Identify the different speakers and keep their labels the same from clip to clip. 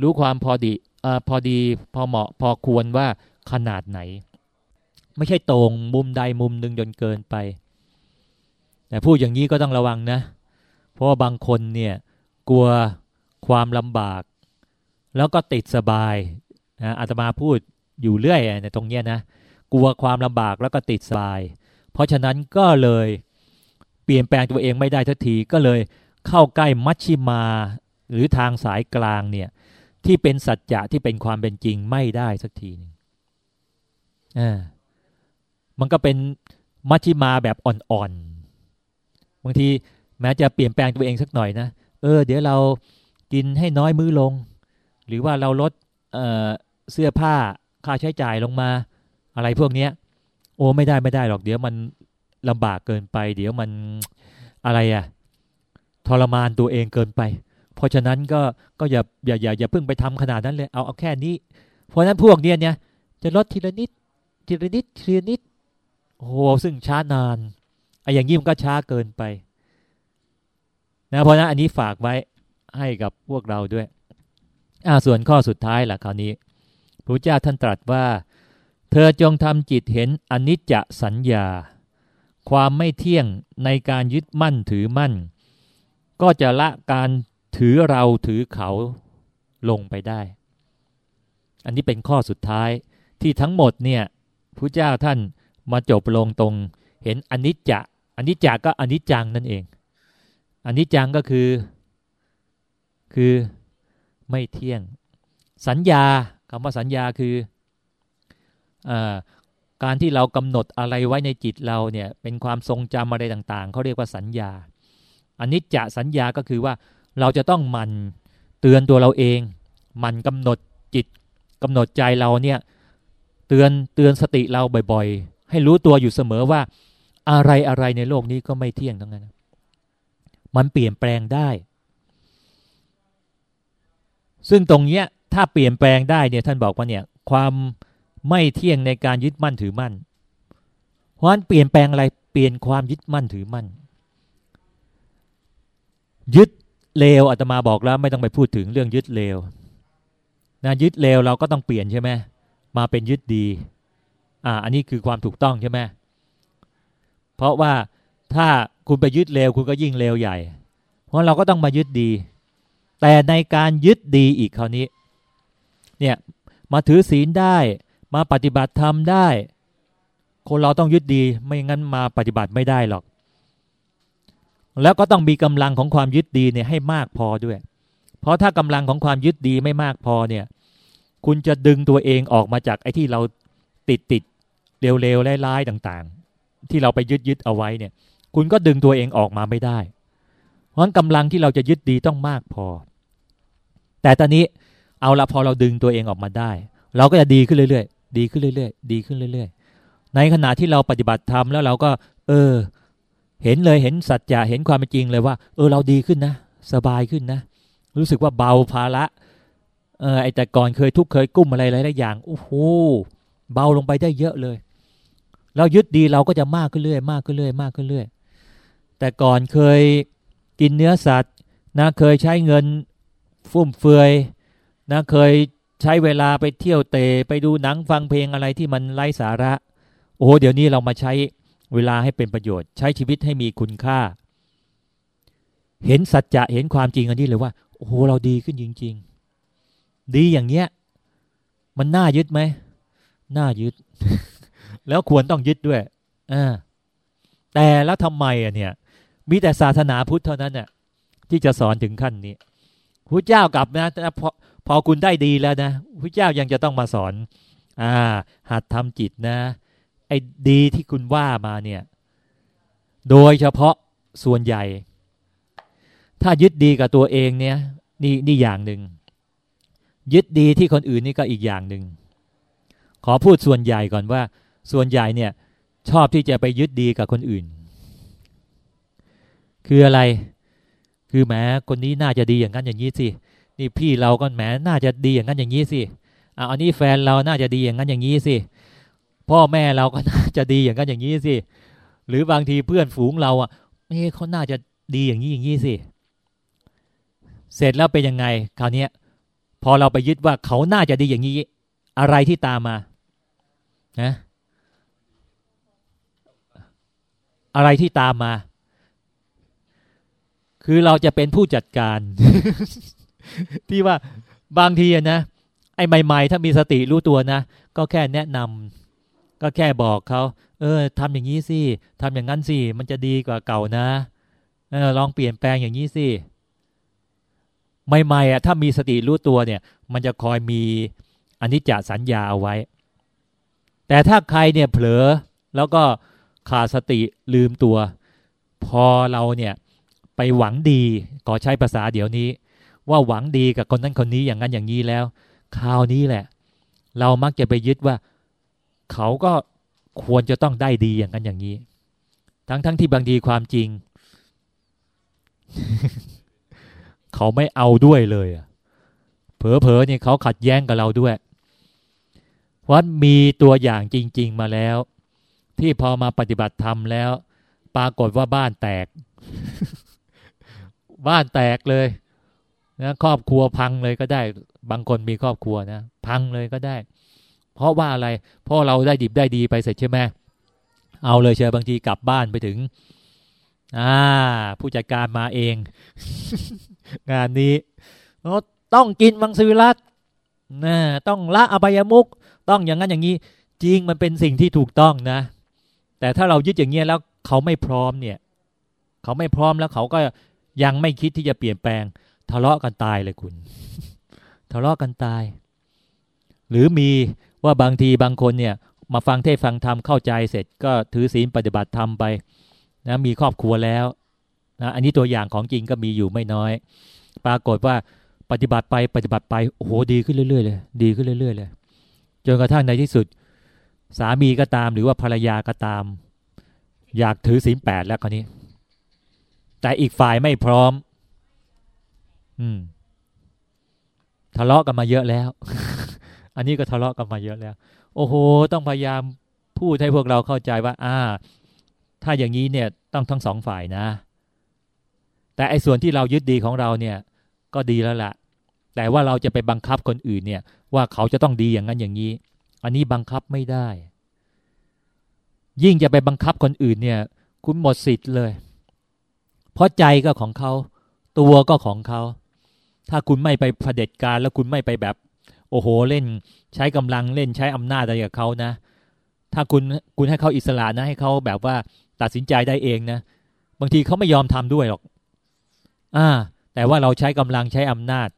Speaker 1: รู้ความพอดีอพอดีพอเหมาะพอควรว่าขนาดไหน ไม่ใช่ตรงมุมใดมุมหนึ่งจนเกินไป แต่พูดอย่างนี้ก็ต้องระวังนะ เพราะว่าบางคนเนี่ยกลัวความลำบาก แล้วก็ติดสบายนะอาตมาพูดอยู่เรื่อยในตรงเนี้ยนะกลัวความลำบากแล้วก็ติดสบาย เพราะฉะนั้นก็เลยเปลี่ยนแปลงตัวเองไม่ได้ทันทีก็เลยเข้าใกล้มัชชิมาหรือทางสายกลางเนี่ย ที่เป็นสัจจะที่เป็นความเป็นจริงไม่ได้สักทีนึงอ่ามันก็เป็นมัชชิมาแบบอ่อนๆบางทีแม้จะเปลี่ยนแปลงตัวเองสักหน่อยนะเออ เดี๋ยวเรากินให้น้อยมื้อลง หรือว่าเราลดเเสื้อผ้าค่าใช้จ่ายลงมา อะไรพวกเนี้ย โอ้ไม่ได้ไม่ได้หรอก เดี๋ยวมันลำบากเกินไป เดี๋ยวมันอะไรอะทรมานตัวเองเกินไป เพราะฉะนั้นก็ก็อย่าอย่าอย่าอย่าเพิ่งไปทำขนาดนั้นเลยเอาเอาแค่นี้ เพราะฉะนั้นพวกเนี้ยเนี่ยจะลดทีละนิดทีละนิดทีละนิดโอ้ซึ่งช้านานไอ้อย่างนี้มันก็ช้าเกินไปนะเพราะนั้นอันนี้ฝากไว้ให้กับพวกเราด้วยอ่าส่วนข้อสุดท้ายล่ะคราวนี้พระเจ้าท่านตรัสว่า เธอจงทำจิตเห็นอนิจจสัญญา ความไม่เที่ยงในการยึดมั่นถือมั่น ก็จะละการ ถือเราถือเขาลงไปได้ อันนี้เป็นข้อสุดท้ายที่ทั้งหมดเนี่ยพระเจ้าท่านมาจบลงตรง เห็นอนิจจะอนิจจาก็อนิจจังนั่นเองอนิจจังก็คือ คือไม่เที่ยง สัญญาคำว่าสัญญาคืออการที่เรากำหนดอะไรไว้ในจิตเราเนี่ยเป็นความทรงจำอะไรต่าง ๆเขาเรียกว่าสัญญาอันนี้จะสัญญาก็คือว่า เราจะต้องมันเตือนตัวเราเอง มันกำหนดจิตกำหนดใจเราเนี่ยเตือนเตือนสติเราบ่อยๆ ให้รู้ตัวอยู่เสมอว่า อะไรอะไรในโลกนี้ก็ไม่เที่ยงทั้งนั้น มันเปลี่ยนแปลงได้ ซึ่งตรงเนี้ยถ้าเปลี่ยนแปลงได้เนี่ยท่านบอกว่าเนี่ยความไม่เที่ยงในการยึดมั่นถือมั่น เพราะนั้นเปลี่ยนแปลงอะไรเปลี่ยนความยึดมั่นถือมั่น ยึด เลวอาตมาบอกแล้วไม่ต้องไปพูดถึงเรื่องยึดเลวนะยึดเลวเราก็ต้องเปลี่ยนใช่ไหมมาเป็นยึดดี อ่า อันนี้คือความถูกต้องใช่ไหมเพราะว่าถ้าคุณไปยึดเลวคุณก็ยิ่งเลวใหญ่ เพราะเราก็ต้องมายึดดี แต่ในการยึดดีอีกคราวนี้ เนี่ยมาถือศีลได้มาปฏิบัติธรรมได้ คนเราต้องยึดดีไม่งั้นมาปฏิบัติไม่ได้หรอก แล้วก็ต้องมีกำลังของความยึดดีเนี่ยให้มากพอด้วย เพราะถ้ากำลังของความยึดดีไม่มากพอเนี่ย คุณจะดึงตัวเองออกมาจากไอ้ที่เราติดติดเร็วๆร้ายๆต่างๆ ที่เราไปยึดยึดเอาไว้เนี่ย คุณก็ดึงตัวเองออกมาไม่ได้ เพราะกำลังที่เราจะยึดดีต้องมากพอ แต่ตอนนี้เอาละพอเราดึงตัวเองออกมาได้ เราก็จะดีขึ้นเรื่อยๆ ดีขึ้นเรื่อยๆ ดีขึ้นเรื่อยๆ ในขณะที่เราปฏิบัติธรรมแล้วเราก็ เออ เห็นเลยเห็นสัจจะเห็นความเป็นจริงเลยว่า เออเราดีขึ้นนะ สบายขึ้นนะ รู้สึกว่าเบาภาระเออไอแต่ก่อนเคยทุกข์เคยกุ้มอะไรหลายๆอย่างโอ้โหเบาลงไปได้เยอะเลย เรายึดดีเราก็จะมากขึ้นเรื่อยมากขึ้นเรื่อยมากขึ้นเรื่อยแต่ก่อนเคยกินเนื้อสัตว์นะเคยใช้เงินฟุ่มเฟือยนะเคยใช้เวลาไปเที่ยวเตะไปดูหนังฟังเพลงอะไรที่มันไร้สาระ โอ้เดี๋ยวนี้เรามาใช้ เวลาให้เป็นประโยชน์ ใช้ชีวิตให้มีคุณค่า เห็นสัจจะเห็นความจริงอันนี้เลยว่าโอ้โหเราดีขึ้นจริง ๆ ดีอย่างเนี้ย มันน่ายึดไหมน่ายึด แล้วควรต้องยึดด้วยอ่าแต่แล้วทำไมอะเนี่ย มีแต่ศาสนาพุทธเท่านั้นน่ะที่จะสอนถึงขั้นนี้พระเจ้ากลับนะพอพอคุณได้ดีแล้วนะพระเจ้ายังจะต้องมาสอน อ่า หัดทำจิตนะ ไอ้ดีที่คุณว่ามาเนี่ย โดยเฉพาะส่วนใหญ่ ถ้ายึดดีกับตัวเองเนี่ยนี่นี่อย่างหนึ่ง ยึดดีที่คนอื่นนี่ก็อีกอย่างหนึ่ง ขอพูดส่วนใหญ่ก่อนว่า ส่วนใหญ่เนี่ยชอบที่จะไปยึดดีกับคนอื่น คืออะไร คือแหมคนนี้น่าจะดีอย่างนั้นอย่างนี้สิ นี่พี่เราก็แหมน่าจะดีอย่างนั้นอย่างนี้สิอ่าอันนี้แฟนเราน่าจะดีอย่างนั้นอย่างนี้สิ พ่อแม่เราก็น่าจะดีอย่างนั้นอย่างนี้สิ หรือบางทีเพื่อนฝูงเราอะเอ้เขาน่าจะดีอย่างนี้อย่างนี้สิเสร็จแล้วเป็นยังไงคราวนี้พอเราไปยึดว่าเขาน่าจะดีอย่างนี้ อะไรที่ตามมานะอะไรที่ตามมา คือเราจะเป็นผู้จัดการ ที่ว่าบางทีนะไอ้ใหม่ ๆ ถ้ามีสติรู้ตัวนะ ก็แค่แนะนำ ก็แค่บอกเขา เออทำอย่างนี้สิทำอย่างนั้นสิ มันจะดีกว่าเก่านะเออลองเปลี่ยนแปลงอย่างนี้สิ ใหม่ๆอะถ้ามีสติรู้ตัวเนี่ย มันจะคอยมีอนิจจสัญญาเอาไว้ แต่ถ้าใครเนี่ยเผลอแล้วก็ขาดสติลืมตัว พอเราเนี่ยไปหวังดีขอใช้ภาษาเดี๋ยวนี้ ว่าหวังดีกับคนนั้นคนนี้อย่างนั้นอย่างนี้แล้ว คราวนี้แหละ เรามักจะไปยึดว่า เขาก็ควรจะต้องได้ดีอย่างนั้นอย่างนี้ ทั้งทั้งที่บางทีความจริง เขาไม่เอาด้วยเลยเผลอๆเนี่ยเขาขัดแย้งกับเราด้วยวัดมีตัวอย่างจริง ๆ มาแล้ว ที่พอมาปฏิบัติธรรมแล้ว ปรากฏว่าบ้านแตก บ้านแตกเลยนะครอบครัวพังเลยก็ได้ บางคนมีครอบครัวนะ พังเลยก็ได้ เพราะว่าอะไรเพราะเราได้ดิบได้ดีไปเสร็จใช่ไหมเอาเลยเชียบางทีกลับบ้านไปถึง อ่า ผู้จัดการมาเอง งานนี้ต้องกินมังสวิรัตนะต้องละอบายมุก ต้องอย่างนั้นอย่างนี้ จริงมันเป็นสิ่งที่ถูกต้องนะ แต่ถ้าเรายึดอย่างเงี้ยแล้วเขาไม่พร้อมเนี่ย เขาไม่พร้อมแล้วเขาก็ยังไม่คิดที่จะเปลี่ยนแปลง ทะเลาะกันตายเลยคุณ ทะเลาะกันตาย หรือมี ว่าบางทีบางคนเนี่ยมาฟังเทศฟังธรรมเข้าใจเสร็จก็ถือศีลปฏิบัติธรรมไปนะมีครอบครัวแล้วนะอันนี้ตัวอย่างของจริงก็มีอยู่ไม่น้อย ปรากฏว่าปฏิบัติไปปฏิบัติไปโอ้โหดีขึ้นเรื่อยๆเลยดีขึ้นเรื่อย ๆ เลย จนกระทั่งในที่สุด สามีก็ตามหรือว่าภรรยาก็ตาม อยากถือศีลแปดแล้วคนนี้ แต่อีกฝ่ายไม่พร้อม อืมทะเลาะกันมาเยอะแล้ว อันนี้ก็ทะเลาะกันมาเยอะแล้ว โอ้โห ต้องพยายามพูดให้พวกเราเข้าใจว่า อ่า ถ้าอย่างนี้เนี่ยต้องทั้งสองฝ่ายนะ แต่ไอ้ส่วนที่เรายึดดีของเราเนี่ย ก็ดีแล้วละ่ะ แต่ว่าเราจะไปบังคับคนอื่นเนี่ย ว่าเขาจะต้องดีอย่างนั้นอย่างนี้ อันนี้บังคับไม่ได้ ยิ่งจะไปบังคับคนอื่นเนี่ย คุณหมดสิทธิ์เลย เพราะใจก็ของเขา ตัวก็ของเขาถ้าคุณไม่ไปเผด็จการแล้วคุณไม่ไปแบบ โอ้โหเล่นใช้กำลังเล่นใช้อำนาจอะไรกับเขานะ ถ้าคุณคุณให้เขาอิสระนะให้เขาแบบว่าตัดสินใจได้เองนะ บางทีเขาไม่ยอมทำด้วยหรอก อ่า แต่ว่าเราใช้กำลังใช้อำนาจ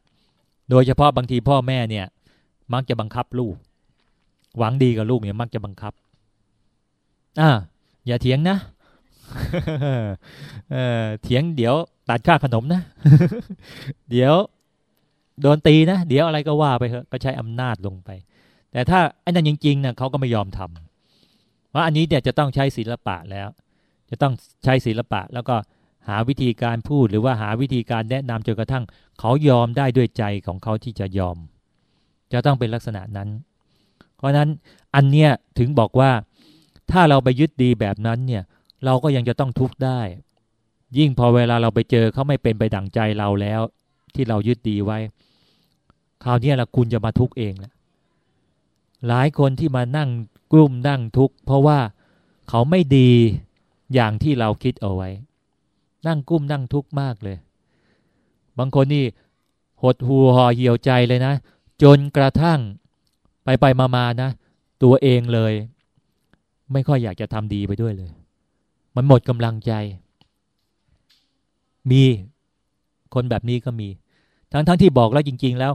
Speaker 1: โดยเฉพาะบางทีพ่อแม่เนี่ย มักจะบังคับลูก หวังดีกับลูกเนี่ยมักจะบังคับ อ่า อย่าเถียงนะเออเถียงเดี๋ยวตัดค่าขนมนะ เดี๋ยว โดนตีนะ เดี๋ยวอะไรก็ว่าไปเถอะก็ใช้อำนาจลงไป แต่ถ้าไอ้นั่นจริงๆนะเขาก็ไม่ยอมทำว่าอันนี้เนี่ยจะต้องใช้ศิลปะแล้ว จะต้องใช้ศิลปะ แล้วก็หาวิธีการพูดหรือว่าหาวิธีการแนะนำจนกระทั่ง เขายอมได้ด้วยใจของเขาที่จะยอม จะต้องเป็นลักษณะนั้น เพราะนั้นอันเนี้ยถึงบอกว่าถ้าเราไปยึดดีแบบนั้นเนี่ยเราก็ยังจะต้องทุกข์ได้ ยิ่งพอเวลาเราไปเจอเขาไม่เป็นไปดั่งใจเราแล้ว ที่เรายึดดีไว้ คราวนี้ละคุณจะมาทุกข์เองแหละหลายคนที่มานั่งกลุ่มนั่งทุกข์เพราะว่าเขาไม่ดีอย่างที่เราคิดเอาไว้ นั่งกุ้มนั่งทุกข์มากเลย บางคนนี่หดหูห่อเหี่ยวใจเลยนะ จนกระทั่งไปไปมามานะ ตัวเองเลย ไม่ค่อยอยากจะทำดีไปด้วยเลย มันหมดกำลังใจ มีคนแบบนี้ก็มี ทั้งทั้งที่บอกแล้วจริง ๆ แล้ว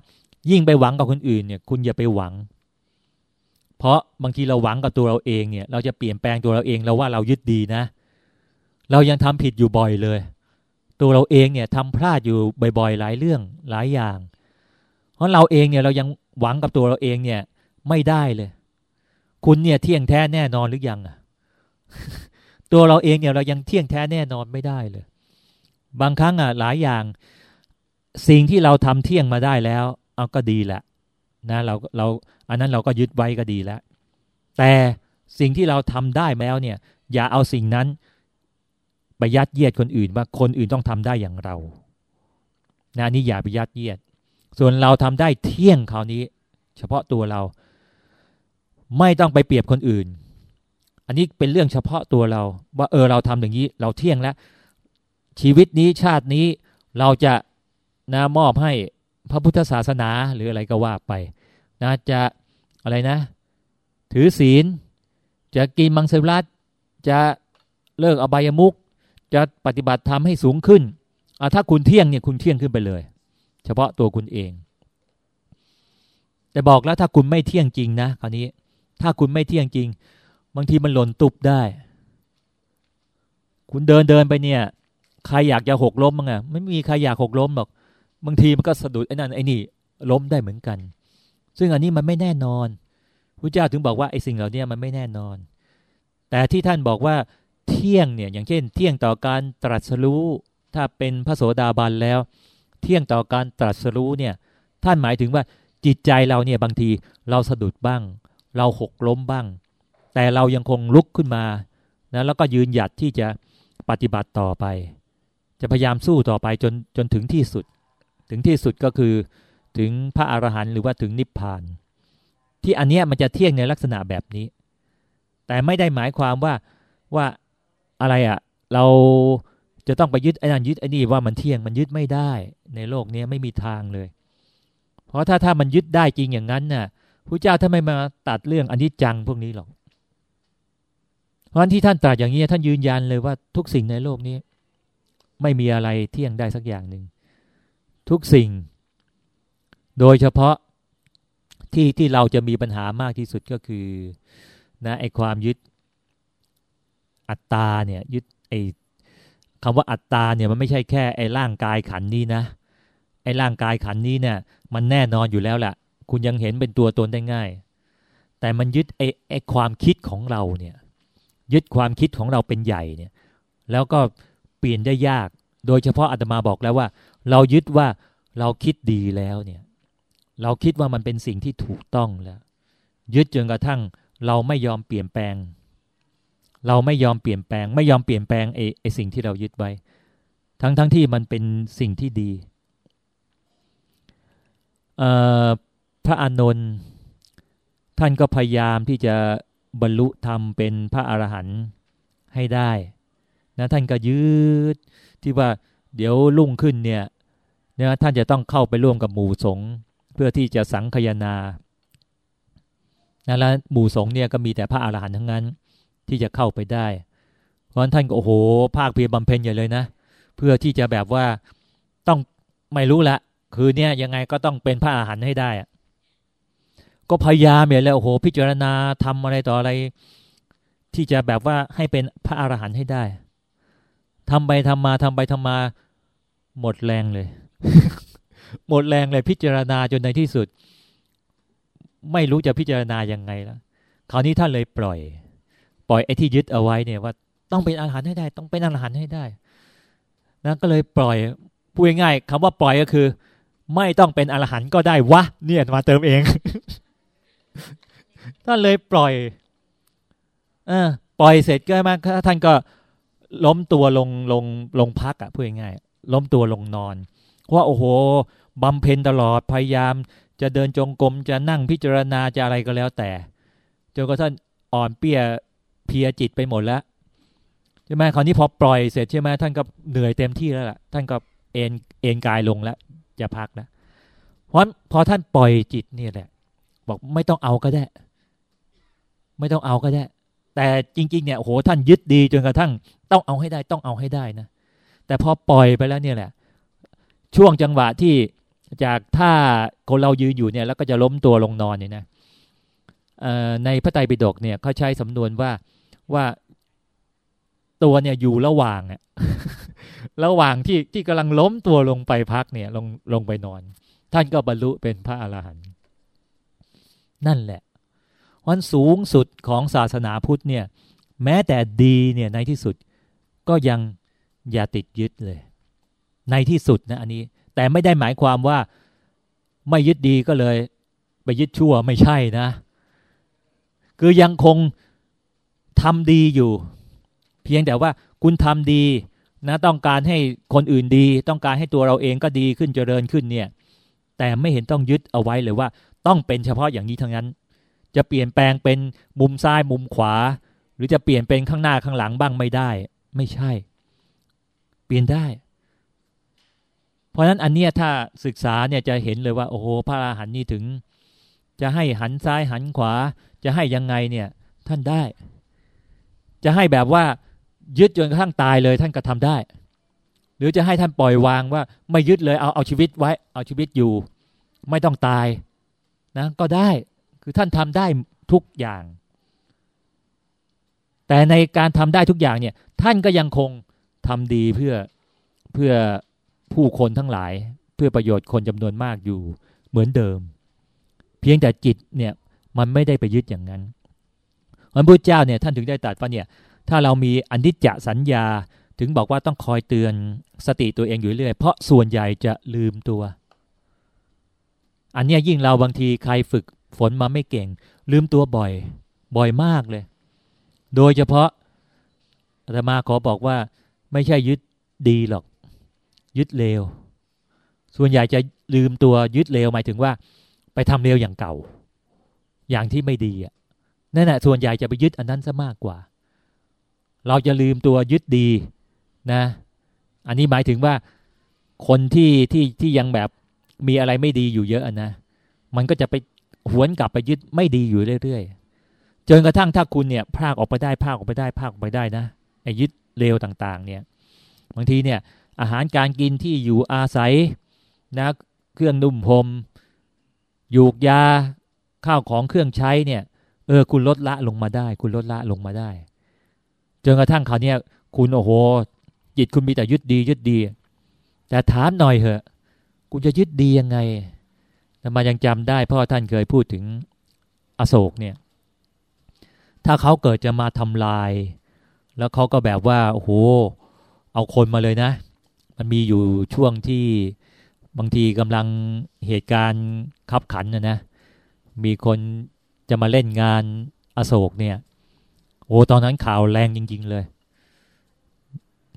Speaker 1: ยิ่งไปหวังกับคนอื่นเนี่ย คุณอย่าไปหวัง เพราะบางทีเราหวังกับตัวเราเองเนี่ย เราจะเปลี่ยนแปลงตัวเราเองเราว่าเรายึดดีนะ เรายังทำผิดอยู่บ่อยเลย ตัวเราเองเนี่ยทำพลาดอยู่บ่อยๆ หลายเรื่องหลายอย่าง เพราะเราเองเนี่ยเรายังหวังกับตัวเราเองเนี่ย ไม่ได้เลย คุณเนี่ยเที่ยงแท้แน่นอนหรือยังอะตัวเราเองเนี่ยเรายังเที่ยงแท้แน่นอนไม่ได้เลย บางครั้งอะหลายอย่าง สิ่งที่เราทำเที่ยงมาได้แล้ว เอาก็ดีแหละนะเราเราอันนั้นเราก็ยึดไว้ก็ดีแล้ว แต่สิ่งที่เราทำได้แล้วเนี่ย อย่าเอาสิ่งนั้นไปยัดเยียดคนอื่นว่าคนอื่นต้องทำได้อย่างเรานะนี่อย่าไปยัดเยียด ส่วนเราทำได้เที่ยงคราวนี้ เฉพาะตัวเรา ไม่ต้องไปเปรียบคนอื่น อันนี้เป็นเรื่องเฉพาะตัวเรา ว่าเออเราทำอย่างนี้ เราเที่ยงแล้ว ชีวิตนี้ชาตินี้เราจะนะมอบให้ พระพุทธศาสนาหรืออะไรก็ว่าไปนะจะอะไรนะ ถือศีล จะกินมังสวิรัตจะเลิกอบายมุกจะปฏิบัติธรรมให้สูงขึ้นถ้าคุณเที่ยงเนี่ยคุณเที่ยงขึ้นไปเลย เฉพาะตัวคุณเอง แต่บอกแล้วถ้าคุณไม่เที่ยงจริงนะคราวนี้ ถ้าคุณไม่เที่ยงจริง บางทีมันหล่นตุบได้ คุณเดินเดินไปเนี่ย ใครอยากจะหกล้มมั้งอะไม่มีใครอยากหกล้มหรอก บางทีมันก็สะดุดไอ้นั่นไอ้นี่ล้มได้เหมือนกัน ซึ่งอันนี้มันไม่แน่นอนพระเจ้าถึงบอกว่าไอ้สิ่งเหล่านี้มันไม่แน่นอน แต่ที่ท่านบอกว่าเที่ยงเนี่ยอย่างเช่น เที่ยงต่อการตรัสรู้ถ้าเป็นพระโสดาบันแล้ว เที่ยงต่อการตรัสรู้เนี่ยท่านหมายถึงว่าจิตใจเราเนี่ยบางทีเราสะดุดบ้าง เราหกล้มบ้าง แต่เรายังคงลุกขึ้นมานะแล้วก็ยืนหยัดที่จะปฏิบัติต่อไป จะพยายามสู้ต่อไปจนจนถึงที่สุด ถึงที่สุดก็คือถึงพระอรหันต์หรือว่าถึงนิพพาน ที่อันเนี้ยมันจะเที่ยงในลักษณะแบบนี้ แต่ไม่ได้หมายความว่าว่าอะไรอะ่ะเราจะต้องไปยึดไอ้นั่นยึดไอ้นี่ว่ามันเที่ยงมันยึดไม่ได้ ในโลกนี้ไม่มีทางเลย เพราะถ้าถ้ามันยึดได้จริงอย่างนั้นน่ะพระเจ้าท่านไม่มาตัดเรื่องอนิจจังพวกนี้หรอก เพราะที่ท่านตรัสอย่างนี้ท่านยืนยันเลยว่าทุกสิ่งในโลกนี้ ไม่มีอะไรเที่ยงได้สักอย่างหนึ่ง ทุกสิ่ง โดยเฉพาะที่ที่เราจะมีปัญหามากที่สุดก็คือนะไอความยึดอัตตาเนี่ยยึดไอคำว่าอัตตาเนี่ยมันไม่ใช่แค่ไอ้ร่างกายขันนี้นะไอ้ร่างกายขันนี้เนี่ยมันแน่นอนอยู่แล้วแหละคุณยังเห็นเป็นตัวตนได้ง่าย แต่มันยึดไอ้ไอ้ความคิดของเราเนี่ยยึดความคิดของเราเป็นใหญ่เนี่ยแล้วก็เปลี่ยนได้ยาก โดยเฉพาะอาตมาบอกแล้วว่า เรายึดว่าเราคิดดีแล้วเนี่ย เราคิดว่ามันเป็นสิ่งที่ถูกต้องแล้ว ยึดจนกระทั่ง เราไม่ยอมเปลี่ยนแปลง เราไม่ยอมเปลี่ยนแปลง ไม่ยอมเปลี่ยนแปลงไอ้ไอสิ่งที่เรายึดไว้ ทั้งทั้งที่มันเป็นสิ่งที่ดีพระอานนท์ท่านก็พยายามที่จะบรรลุธรรมเป็นพระอรหันต์ให้ได้นะท่านก็ยืดที่ว่าเดี๋ยวลุ่งขึ้นเนี่ย นี่ยท่านจะต้องเข้าไปร่วมกับหมู่สงฆ์เพื่อที่จะสังคยนานะแล้วหมู่สงฆ์เนี่ยก็มีแต่พระอรหันต์ทั้งนั้นที่จะเข้าไปได้ เพราะท่านก็โอ้โห ภาคเพียรบำเพ็ญใหญ่เลยนะ เพื่อที่จะแบบว่าต้องไม่รู้ละ คือเนี่ยยังไงก็ต้องเป็นพระอาหารให้ได้ ก็พยายามอย่างเลยโอ้โห พิจารณาทำอะไรต่ออะไร ที่จะแบบว่าให้เป็นพระอาหารหันต์ให้ได้ทำไปทำมาทำไปทำมาหมดแรงเลย หมดแรงเลยพิจารณาจนในที่สุด ไม่รู้จะพิจารณายังไงแล้วคราวนี้ท่านเลยปล่อย ปล่อยไอ้ที่ยึดเอาไว้เนี่ยว่าต้องเป็นอาหารให้ได้ ต้องเป็นอาหารให้ได้นะก็เลยปล่อยพูดง่ายๆคำว่าปล่อยก็คือ ไม่ต้องเป็นอรหันต์ก็ได้วะเนี่ยมาเติมเองท่านเลยปล่อยเออปล่อยเสร็จก็มาท่านก็ล้มตัวลงลงลงพักอะพูดง่ายๆล้มตัวลงนอน ว่าโอ้โหบำเพ็ญตลอดพยายาม จะเดินจงกรมจะนั่งพิจารณาจะอะไรก็แล้วแต่จนกระทั่งอ่อนเปียเพียจิตไปหมดแล้วใช่ไหมคราวนี้พอปล่อยเสร็จใช่ไหมท่านก็เหนื่อยเต็มที่แล้วล่ะ ท่านก็เอ็นเอ็นกายลงแล้วจะพักนะเพราะพอท่านปล่อยจิตนี่แหละ บอกไม่ต้องเอาก็ได้ ไม่ต้องเอาก็ได้ แต่จริง ๆ เนี่ยโอ้โหท่านยึดดีจนกระทั่ง ต้องเอาให้ได้ ต้องเอาให้ได้นะแต่พอปล่อยไปแล้วเนี่ยแหละ ช่วงจังหวะที่จากถ้าคนเรายืนอยู่เนี่ยแล้วก็จะล้มตัวลงนอนเนี่ยนะในพระไตรปิฎกเนี่ยเขาใช้สำนวนว่าว่าตัวเนี่ยอยู่ระหว่างอะระหว่างที่ที่กำลังล้มตัวลงไปพักเนี่ยลงลงไปนอน ท่านก็บรรลุเป็นพระอรหันต์นั่นแหละวันสูงสุดของศาสนาพุทธเนี่ย แม้แต่ดีเนี่ยในที่สุดก็ยังอย่าติดยึดเลย ในที่สุดนะอันนี้ แต่ไม่ได้หมายความว่าไม่ยึดดีก็เลย ไปยึดชั่วไม่ใช่นะ คือยังคงทำดีอยู่ เพียงแต่ว่าคุณทำดีนะต้องการให้คนอื่นดี ต้องการให้ตัวเราเองก็ดีขึ้นเจริญขึ้นเนี่ย แต่ไม่เห็นต้องยึดเอาไว้เลยว่า ต้องเป็นเฉพาะอย่างนี้ทั้งนั้น จะเปลี่ยนแปลงเป็นมุมซ้ายมุมขวา หรือจะเปลี่ยนเป็นข้างหน้าข้างหลังบ้างไม่ได้ ไม่ใช่ เปลี่ยนได้ เพราะฉะนั้นอันเนี้ยถ้าศึกษาเนี่ยจะเห็นเลยว่าโอ้โหพระอราหันต์นี่ถึง จะให้หันซ้ายหันขวา จะให้ยังไงเนี่ยท่านได้ จะให้แบบว่ายึดจนกระทั่งตายเลยท่านก็ทำได้ หรือจะให้ท่านปล่อยวางว่าไม่ยึดเลยเอาเอาชีวิตไว้ เอาชีวิตอยู่ ไม่ต้องตายนะก็ได้คือท่านทำได้ทุกอย่าง แต่ในการทำได้ทุกอย่างเนี่ยท่านก็ยังคงทำดีเพื่อเพื่อ ผู้คนทั้งหลายเพื่อประโยชน์คนจำนวนมากอยู่เหมือนเดิม เพียงแต่จิตเนี่ยมันไม่ได้ไปยึดอย่างนั้นพระพุทธเจ้าเนี่ยท่านถึงได้ตรัสว่าเนี่ยถ้าเรามีอนิจจสัญญาถึงบอกว่าต้องคอยเตือนสติตัวเองอยู่เรื่อยเพราะส่วนใหญ่จะลืมตัว อันนี้ยิ่งเราบางทีใครฝึกฝนมาไม่เก่ง ลืมตัวบ่อย บ่อยมากเลย โดยเฉพาะอาตมาขอบอกว่าไม่ใช่ยึดดีหรอก ยึดเลว ส่วนใหญ่จะลืมตัวยึดเลวหมายถึงว่า ไปทำเลวอย่างเก่า อย่างที่ไม่ดีอะนั่นแหละส่วนใหญ่จะไปยึดอันนั้นซะมากกว่า เราจะลืมตัวยึดดีนะ อันนี้หมายถึงว่าคนที่ที่ที่ยังแบบมีอะไรไม่ดีอยู่เยอะนะ มันก็จะไปหวนกลับไปยึดไม่ดีอยู่เรื่อยๆจนกระทั่งถ้าคุณเนี่ยพากออกไปได้พากออกไปได้พากออกไปได้นะไอ้ยึดเลวต่าง ๆ เนี่ย บางทีเนี่ย อาหารการกินที่อยู่อาศัยนะเครื่องนุ่มพรมยูกยาข้าวของเครื่องใช้เนี่ย เออคุณลดละลงมาได้ คุณลดละลงมาได้จนกระทั่งคราวนี้คุณโอ้โห จิตคุณมีแต่ยึดดี ยึดดี แต่ถามหน่อยเหอะ คุณจะยึดดียังไงแต่มายังจำได้พ่อท่านเคยพูดถึงอโศกเนี่ย ถ้าเขาเกิดจะมาทำลาย แล้วเขาก็แบบว่าโอ้โหเอาคนมาเลยนะ มันมีอยู่ช่วงที่บางทีกำลังเหตุการณ์ขับขันนะนะ มีคนจะมาเล่นงานอโศกเนี่ยโอ้ตอนนั้นข่าวแรงจริง ๆ เลย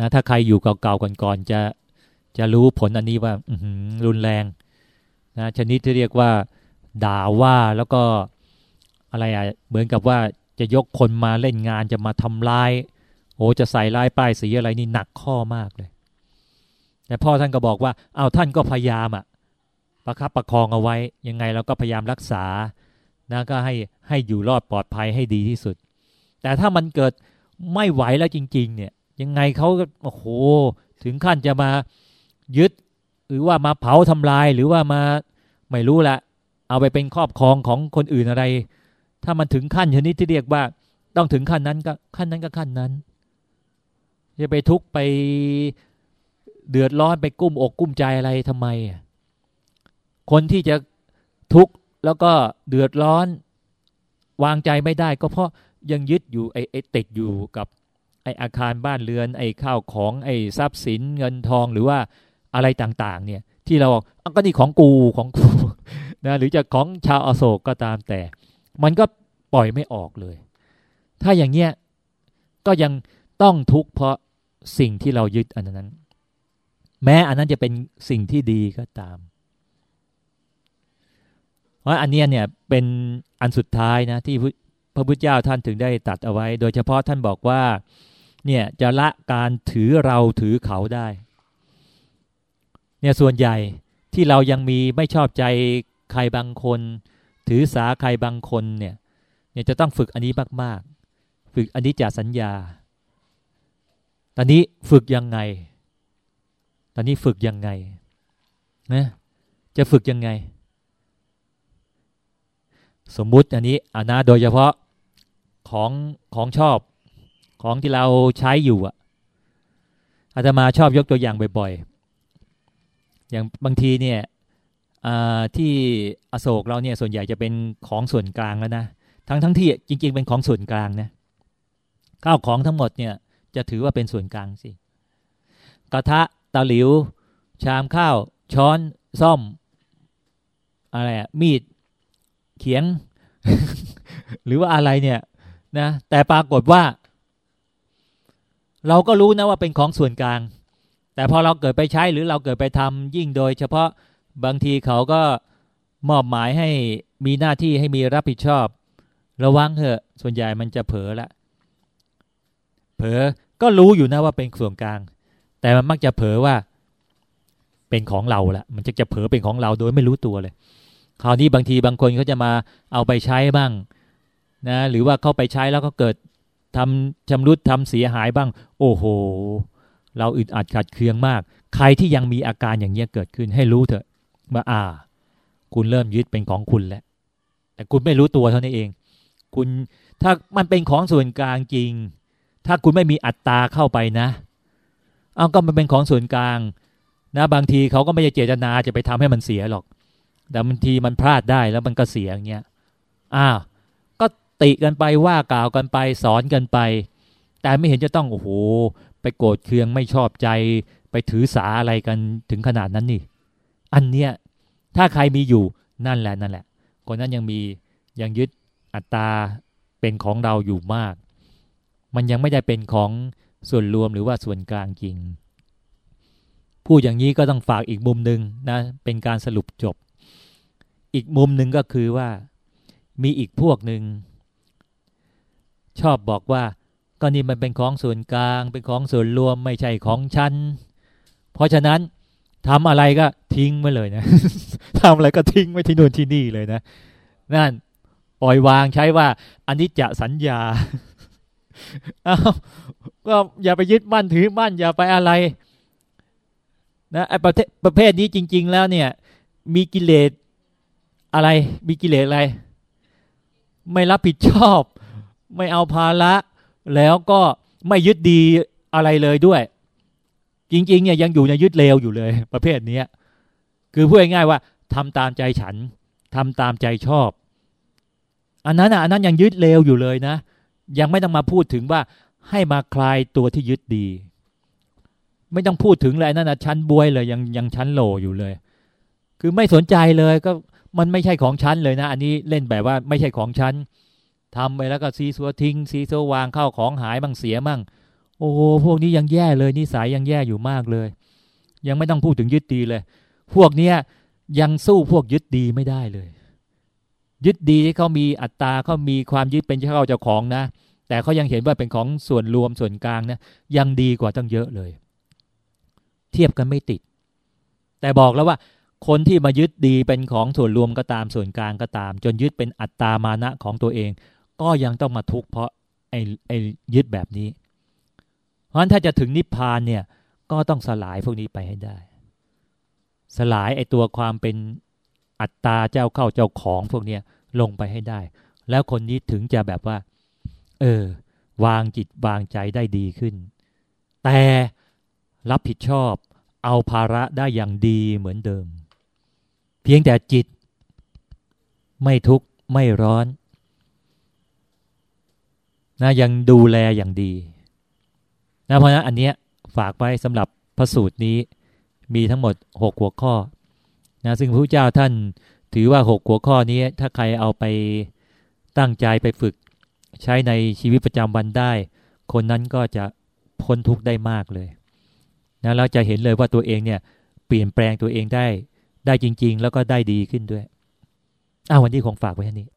Speaker 1: นะถ้าใครอยู่เก่าๆก่อนๆจะจะรู้ผลอันนี้ว่ารุนแรงนะชนิดที่เรียกว่า ด่าว่าแล้วก็อะไรอะเหมือนกับว่าจะยกคนมาเล่นงานจะมาทำลาย โอ้จะใส่ลายป้ายสีอะไรนี่หนักข้อมากเลย แต่พ่อท่านก็บอกว่าเอาท่านก็พยายามอะประคับประคองเอาไว้ ยังไงเราก็พยายามรักษานะก็ให้ให้อยู่รอดปลอดภัยให้ดีที่สุด แต่ถ้ามันเกิดไม่ไหวแล้วจริง ๆ เนี่ย ยังไงเขาก็โอ้โหถึงขั้นจะมายึด หรือว่ามาเผาทำลายหรือว่ามาไม่รู้ละเอาไปเป็นครอบครองของคนอื่นอะไร ถ้ามันถึงขั้นชนิดที่เรียกว่า ต้องถึงขั้นนั้นก็ขั้นนั้นก็ขั้นนั้นจะไปทุกไป เดือดร้อนไปกุ้มอกกุ้มใจอะไรทำไม คนที่จะทุกข์แล้วก็เดือดร้อน วางใจไม่ได้ ก็เพราะยังยึดอยู่ไอ้ไอติดอยู่กับไอ้อาคารบ้านเรือน ไอ้ข้าวของไอ้ทรัพย์สินเงินทองหรือว่าอะไรต่างๆ เนี่ย ที่เราบอกก็นี่ของกูของกูนะหรือจะของชาวอโศกก็ตามแต่ มันก็ปล่อยไม่ออกเลย ถ้าอย่างเงี้ยก็ยังต้องทุกข์เพราะสิ่งที่เรายึดอันนั้น แม้อันนั้นจะเป็นสิ่งที่ดีก็ตาม เพราะอันนี้เนี่ยเป็นอันสุดท้ายนะที่พระพุทธเจ้าท่านถึงได้ตัดเอาไว้ โดยเฉพาะท่านบอกว่าเนี่ยจะละการถือเราถือเขาได้เนี่ยส่วนใหญ่ที่เรายังมีไม่ชอบใจใครบางคน ถือสาใครบางคนเนี่ยเนี่ยจะต้องฝึกอันนี้มาก ๆ ฝึกอันนี้จากสัญญา ตอนนี้ฝึกยังไง อนนี้ฝึกยังไงนะจะฝึกยังไง สมมุติอันนี้อานาโดยเฉพาะของของชอบของที่เราใช้อยู่อะอาตมาชอบยกตัวอย่างบ่อยๆ อย่างบางทีเนี่ยที่อโศกเราเนี่ยส่วนใหญ่จะเป็นของส่วนกลางแล้วนะทั้งทั้งที่จริง ๆ เป็นของส่วนกลางนะข้าวของทั้งหมดเนี่ยจะถือว่าเป็นส่วนกลางสิกระทะ ตะหลิว ชามข้าว ช้อน ซ่อม อะไรอะมีด เขียง หรือว่าอะไรเนี่ยนะแต่ปรากฏว่า เราก็รู้นะว่าเป็นของส่วนกลาง แต่พอเราเกิดไปใช้หรือเราเกิดไปทำยิ่งโดย เฉพาะบางทีเขาก็มอบหมายให้มีหน้าที่ให้มีรับผิดชอบ ระวังเถอะส่วนใหญ่มันจะเผลอละ เผลอก็รู้อยู่นะว่าเป็นส่วนกลาง แต่มันมักจะเผลอว่าเป็นของเราละมันจะจะเผลอเป็นของเราโดยไม่รู้ตัวเลย คราวนี้บางทีบางคนเขาจะมาเอาไปใช้บ้างนะหรือว่าเข้าไปใช้แล้วก็เกิดทำชำรุดทำเสียหายบ้าง โอ้โห เราอึดอัดขัดเคืองมาก ใครที่ยังมีอาการอย่างเงี้ยเกิดขึ้นให้รู้เถอะว่าอ่า คุณเริ่มยึดเป็นของคุณแล้วแต่คุณไม่รู้ตัวเท่านั้นเอง คุณถ้ามันเป็นของส่วนกลางจริง ถ้าคุณไม่มีอัตตาเข้าไปนะ เอาก็มันเป็นของส่วนกลาง นะบางทีเขาก็ไม่ได้เจตนาจะไปทำให้มันเสียหรอก แต่บางทีมันพลาดได้แล้วมันก็เสียอย่างเงี้ยอ้าวก็ติกันไปว่ากล่าวกันไปสอนกันไป แต่ไม่เห็นจะต้องโอ้โหไปโกรธเคืองไม่ชอบใจไปถือสาอะไรกันถึงขนาดนั้นนี่ อันเนี้ยถ้าใครมีอยู่นั่นแหละนั่นแหละ คนนั้นยังมียังยึดอัตตาเป็นของเราอยู่มาก มันยังไม่ได้เป็นของ ส่วนรวมหรือว่าส่วนกลางจริง พูดอย่างนี้ก็ต้องฝากอีกมุมหนึ่งนะเป็นการสรุปจบ อีกมุมหนึ่งก็คือว่ามีอีกพวกหนึ่งชอบบอกว่าก็นี่มันเป็นของส่วนกลาง เป็นของส่วนรวมไม่ใช่ของฉัน เพราะฉะนั้นทำอะไรก็ทิ้งไว้เลยนะทำอะไรก็ทิ้งไว้ที่นู่นที่นี่เลยนะนั่นปล่อยวางใช้ว่าอันนี้จะสัญญาอ้าว ก็อย่าไปยึดมั่นถือมั่น อย่าไปอะไรนะไอ้ประเภทประเภทนี้จริง ๆ แล้วเนี่ย มีกิเลสอะไรมีกิเลสอะไร ไม่รับผิดชอบ ไม่เอาภาระ แล้วก็ไม่ยึดดีอะไรเลยด้วย จริง ๆ เนี่ยยังอยู่ในยึดเลวอยู่เลย ประเภทนี้คือพูดง่ายๆว่าทำตามใจฉันทำตามใจชอบ อันนั้นอะอันนั้นยังยึดเลวอยู่เลยนะ ยังไม่ต้องมาพูดถึงว่า ให้มาคลายตัวที่ยึดดี ไม่ต้องพูดถึงเลยนั่นนะชั้นบวยเลยยังยังชั้นโลอยู่เลย คือไม่สนใจเลยก็มันไม่ใช่ของชั้นเลยนะ อันนี้เล่นแบบว่าไม่ใช่ของชั้นทำไปแล้วก็ซีซัวทิ้งซีซัววางเข้าของหายบ้างเสียมั่งโอ้โหพวกนี้ยังแย่เลยนิสัยยังแย่อยู่มากเลย ยังไม่ต้องพูดถึงยึดดีเลย พวกเนี้ยยังสู้พวกยึดดีไม่ได้เลย ยึดดีที่เขามีอัตตาเขามีความยึดเป็นเจ้าเจ้าของนะ แต่เขายังเห็นว่าเป็นของส่วนรวมส่วนกลางนะยังดีกว่าตั้งเยอะเลย เทียบกันไม่ติด แต่บอกแล้วว่า คนที่มายึดดีเป็นของส่วนรวมก็ตามส่วนกลางก็ตาม จนยึดเป็นอัตตามานะของตัวเอง ก็ยังต้องมาทุกข์เพราะไอ้ไอ้ยึดแบบนี้ เพราะฉะนั้นถ้าจะถึงนิพพานเนี่ยก็ต้องสลายพวกนี้ไปให้ได้ สลายไอ้ตัวความเป็นอัตตาเจ้าเข้าเจ้าของพวกเนี้ยลงไปให้ได้ แล้วคนนี้ถึงจะแบบว่า เออ วางจิตวางใจได้ดีขึ้น แต่รับผิดชอบเอาภาระได้อย่างดีเหมือนเดิม เพียงแต่จิต ไม่ทุกข์ไม่ร้อนนะยังดูแลอย่างดีนะเพราะฉะนั้นอันเนี้ยฝากไว้สำหรับพระสูตรนี้มีทั้งหมดหกหัวข้อนะซึ่งพระเจ้าท่านถือว่าหกหัวข้อนี้ถ้าใครเอาไปตั้งใจไปฝึก ใช้ในชีวิตประจำวันได้ คนนั้นก็จะพ้นทุกข์ได้มากเลยนะเราจะเห็นเลยว่าตัวเองเนี่ยเปลี่ยนแปลงตัวเองได้ได้จริง ๆ แล้วก็ได้ดีขึ้นด้วยอ้าววันนี้คงฝากไว้แค่นี้